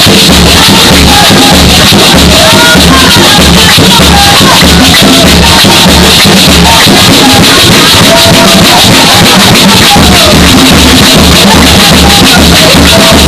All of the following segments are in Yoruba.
Come on.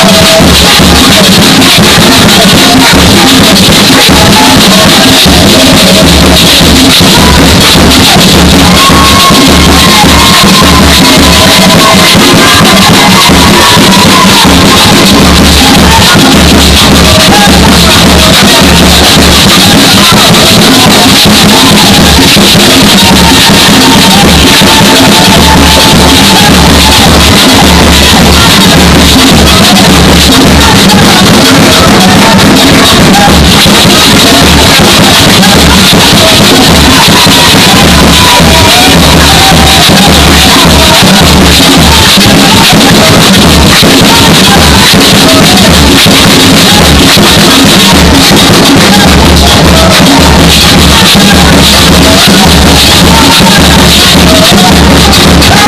Thank you. Thank y o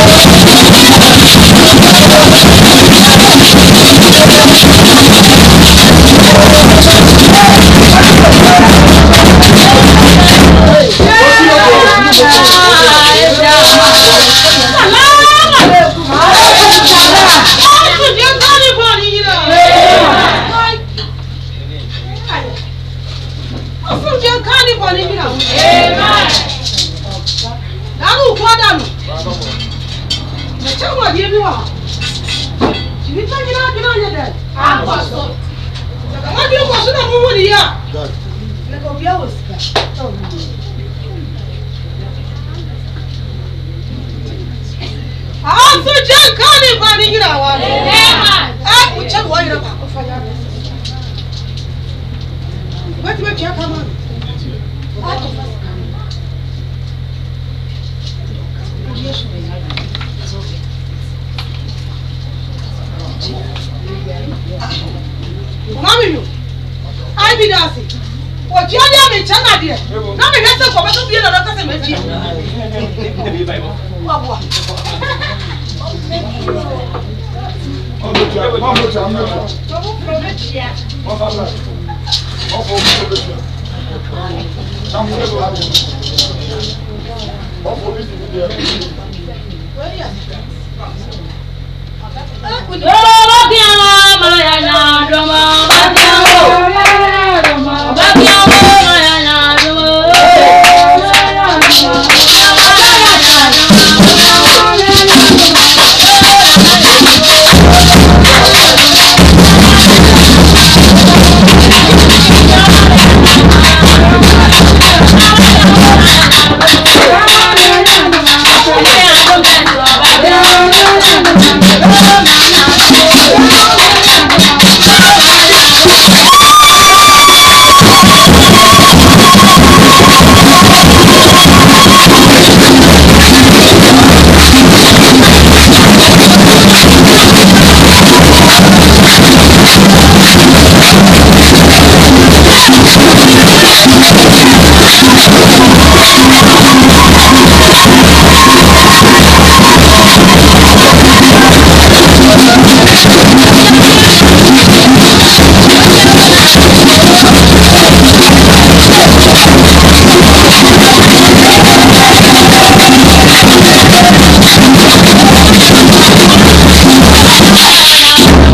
Thank you. Nigeria. She didn't take it out, you know, then. I'm Pastor. How do you pass it up over the year? God. Like a beer was. Oh, no. Asu jaka! evidence òjì ọdẹ mi ìtsẹ́ náà diẹ náà mi lẹ́sẹ̀ kọ̀ bẹ́tú bíyẹn lọ́dọ́ tẹ̀sẹ̀ méjì. Where are you? Oh,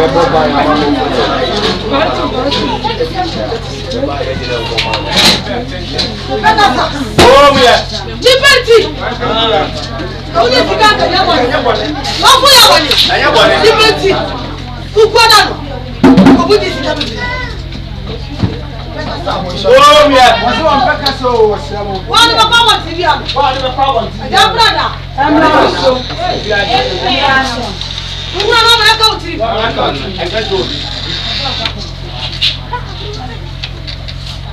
Oh yeah! Liberty! Onye ti ká àgbẹ̀yẹ̀ wọlé. Wọ́n fún yà wọlé. Liberty! Ugbó dànù. Òbú di ìsìn dábìlì. Omiya! Wọ́n sọ wọn bẹ́ẹ̀ kẹsàn-án o, wọ́n sọ wọn. Wọ́n á ní bá pàwọ̀ tìrì àná. Wọ́n á ní bá pàwọ̀ tìrì àná. Ẹ̀dá búrọ̀dà. Ẹ̀mí náà wọ́n so. Ẹ̀mí náà wọ́n so. Uwe mama yako uti.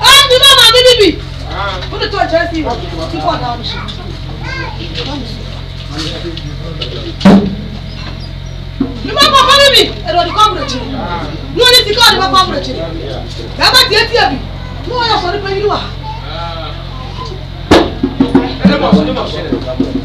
Ah, ni mama bibi bibi. Ah. Ule tu ajasi. Siko anaamsha. Nimama kwa mimi, ero ni kwangu chini. Nuo ni tikao ni kwangu chini. Baba tie tie bi. Nuo ya kwa ni pe ni wa. Ah. Ere mo, ere mo.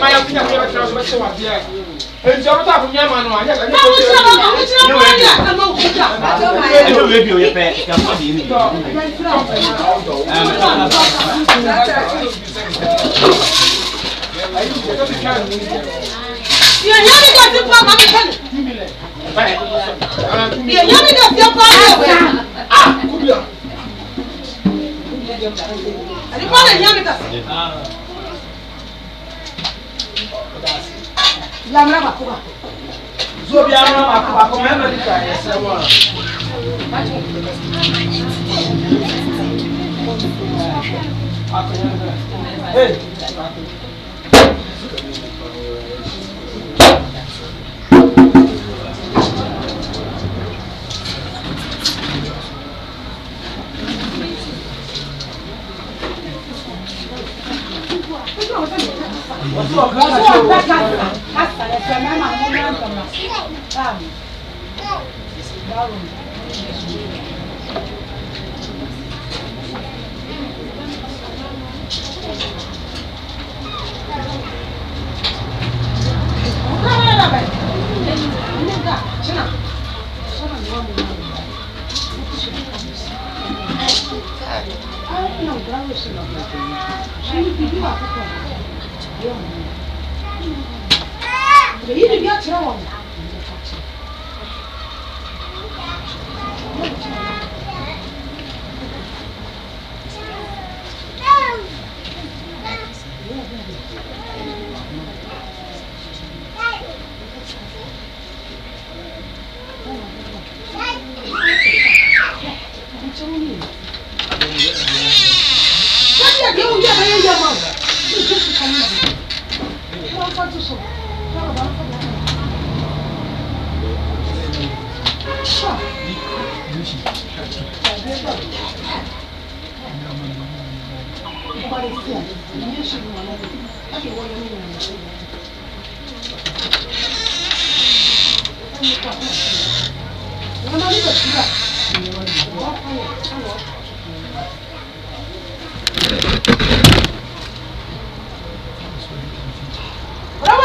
ma yɛ kunya Yamra bako bako. Zo bi yamra bako bako mɛ mɛ dika ɛsɛ 이름 며칠하고 不好意思，你也是往那走？他叫我有命令。我他妈的，走起来。